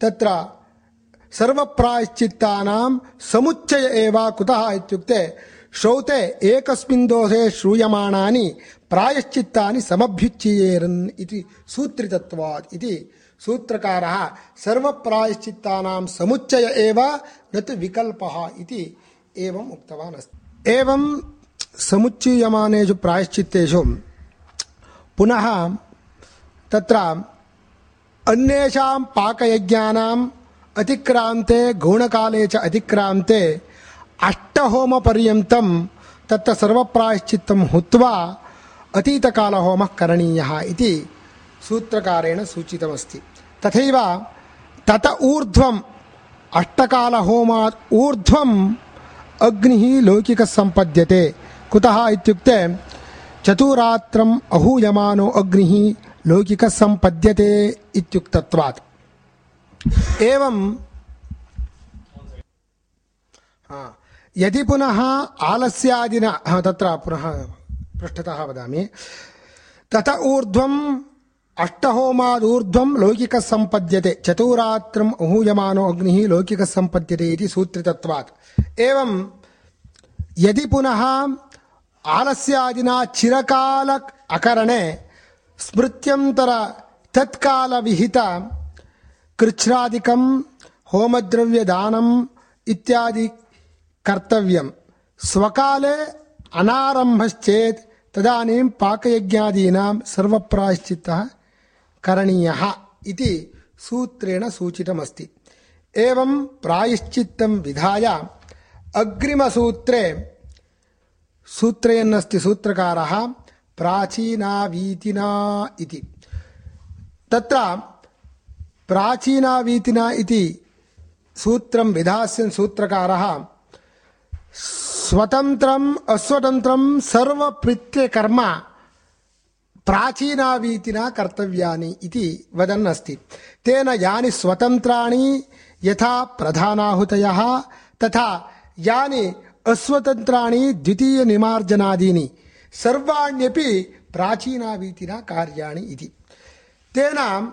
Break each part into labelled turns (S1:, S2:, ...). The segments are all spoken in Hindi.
S1: तत्र सर्वप्रायश्चित्तानां समुच्चय एव कुतः इत्युक्ते, श्रौते एकस्मिन् दोषे श्रूयमाणानि प्रायश्चित्तानि समभ्युच्येरन् इति सूत्रितत्वात् इति सूत्रकारः सर्वप्रायश्चित्तानां समुच्चय एव न तु विकल्पः इति एवम् उक्तवान् अस्ति। एवं समुच्चीयमानेषु प्रायश्चित्तेषु पुनः तत्र अन्येषां पाकयज्ञानाम् अतिक्रान्ते, गौणकाले च अतिक्रान्ते। अष्टहोमपर्यन्तं तत्र सर्वप्रायश्चित्तं हुत्वा अतीतकालहोमः करणीयः इति सूत्रकारेण सूचितमस्ति। तथैव तत ऊर्ध्वम् अष्टकालहोमात् ऊर्ध्वम् अग्निः लौकिकः सम्पद्यते कुतः इत्युक्ते चतुरात्रम् अहूयमानो अग्निः लौकिकः सम्पद्यते इत्युक्तत्वात् एवं हा, यदि पुनः आलस्यादिना हा, तत्र पुनः पृष्ठतः वदामि तत ऊर्ध्वम् अष्टहोमादूर्ध्वं लौकिकः सम्पद्यते चतुरात्रम् अहूयमानो अग्निः लौकिकः सम्पद्यते इति सूत्रितत्वात् एवं यदि पुनः आलस्यादिना चिरकाल अकरणे स्मृत्यन्तर तत्कालविहित कृच्छ्रादिकं होमद्रव्यदानम् इत्यादि कर्तव्यं। स्वकाले अनारम्भश्चेत् तदानीं पाकयज्ञादीनां सर्वप्रायश्चित्तः करणीयः इति सूत्रेण सूचितमस्ति। एवं प्रायश्चित्तं विधाय अग्रिमसूत्रे सूत्रयन्नस्ति सूत्रकारः प्राचीनावीतिना इति। तत्र प्राचीनावीतिना इति सूत्रं, विधास्यन् सूत्रकारः स्वतन्त्रम् अस्वतन्त्रं सर्वप्रीत्यकर्म प्राचीनावीतिना कर्तव्यानि इति वदन् अस्ति तेन यानि स्वतन्त्राणि यथा प्रधानाहुतयः तथा यानि अस्वतन्त्राणि द्वितीयनिमार्जनादीनि सर्वाण्यपि प्राचीनावीतिना कार्याणि इति। तेन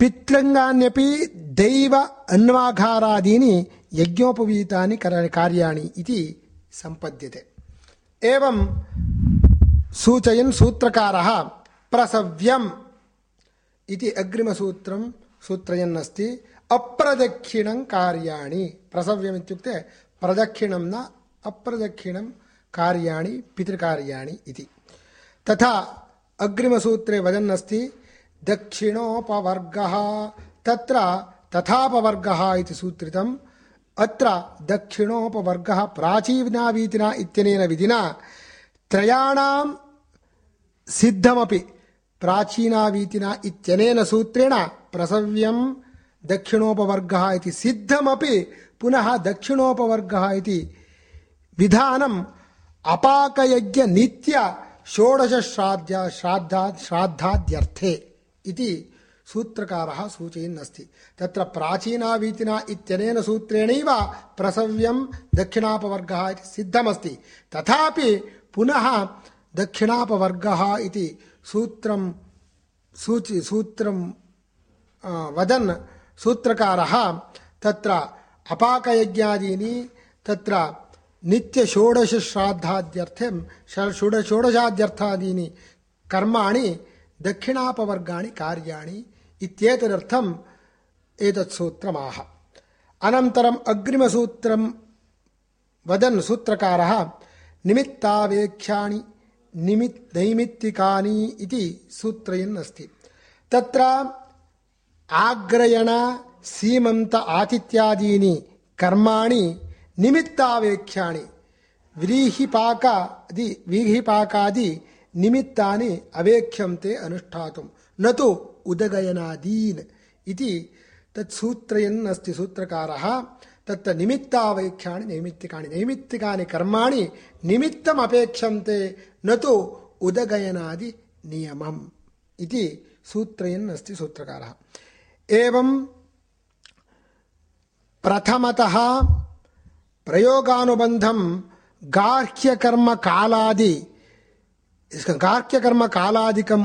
S1: पितृङ्गान्यपि दैव अन्वाघारादीनि यज्ञोपवीतानि कर- कार्याणि इति सम्पद्यते। एवं सूचयन् सूत्रकारः प्रसव्यम् इति अग्रिमसूत्रं सूत्रयन्नस्ति, अप्रदक्षिणं कार्याणि। प्रसव्यम् इत्युक्ते प्रदक्षिणं न, अप्रदक्षिणं कार्याणि, पितृकार्याणि इति। तथा अग्रिमसूत्रे वदन्नस्ति, दक्षिणोपवर्गः, तत्र तथापवर्गः इति सूत्रितम्। अत्र दक्षिणोपवर्गः प्राचीनावीतिना इत्यनेन विधिना त्रयाणां सिद्धमपि प्राचीनावीतिना इत्यनेन सूत्रेण प्रसव्यं दक्षिणोपवर्गः इति सिद्धमपि पुनः दक्षिणोपवर्गः इति विधानम् अपाकयज्ञ नित्य षोडश श्राद्ध श्राद्धा श्राद्धाद्यर्थे इति सूत्रकारः सूचयन्नस्ति। तत्र प्राचीनावीतिना इत्यनेन सूत्रेणैव प्रसव्यं दक्षिणापवर्गः सिद्धमस्ति। तथापि पुनः दक्षिणापवर्गः इति सूत्रं सूचि सूत्रं वदन् सूत्रकारः तत्र अपाकयज्ञादीनि तत्र नित्यषोडशश्राद्धाद्यर्थं ष- षोड- षोडशाद्यर्थादीनि कर्माणि, दक्षिणापवर्गाणि कार्याणि इत्येतदर्थम् एतत् सूत्रमाह अनन्तरम् अग्रिमसूत्रं वदन् सूत्रकारः निमित्तावेक्ष्याणि निमित् नैमित्तिकानि इति सूत्रयन् तत्र आग्रयण, सीमन्त आतिथ्यादीनि कर्माणि निमित्तावेक्ष्याणि व्रीहिपाकादि व्रीहिपाकादि निमित्तानि अवेक्ष्यन्ते अनुष्ठातुं। न तु उदगयनादीन् इति तत् सूत्रयन् अस्ति सूत्रकारः। तत्र निमित्तावेक्ष्याणि नैमित्तिकानि। नैमित्तिकानि कर्माणि निमित्तम् अपेक्षन्ते न तु उदगयनादि नियमम् इति सूत्रयन् अस्ति सूत्रकारः ప్రయోగానుబంధం గార్హ్యకర్మ కాలాది గార్హ్యకర్మ కాలాదికం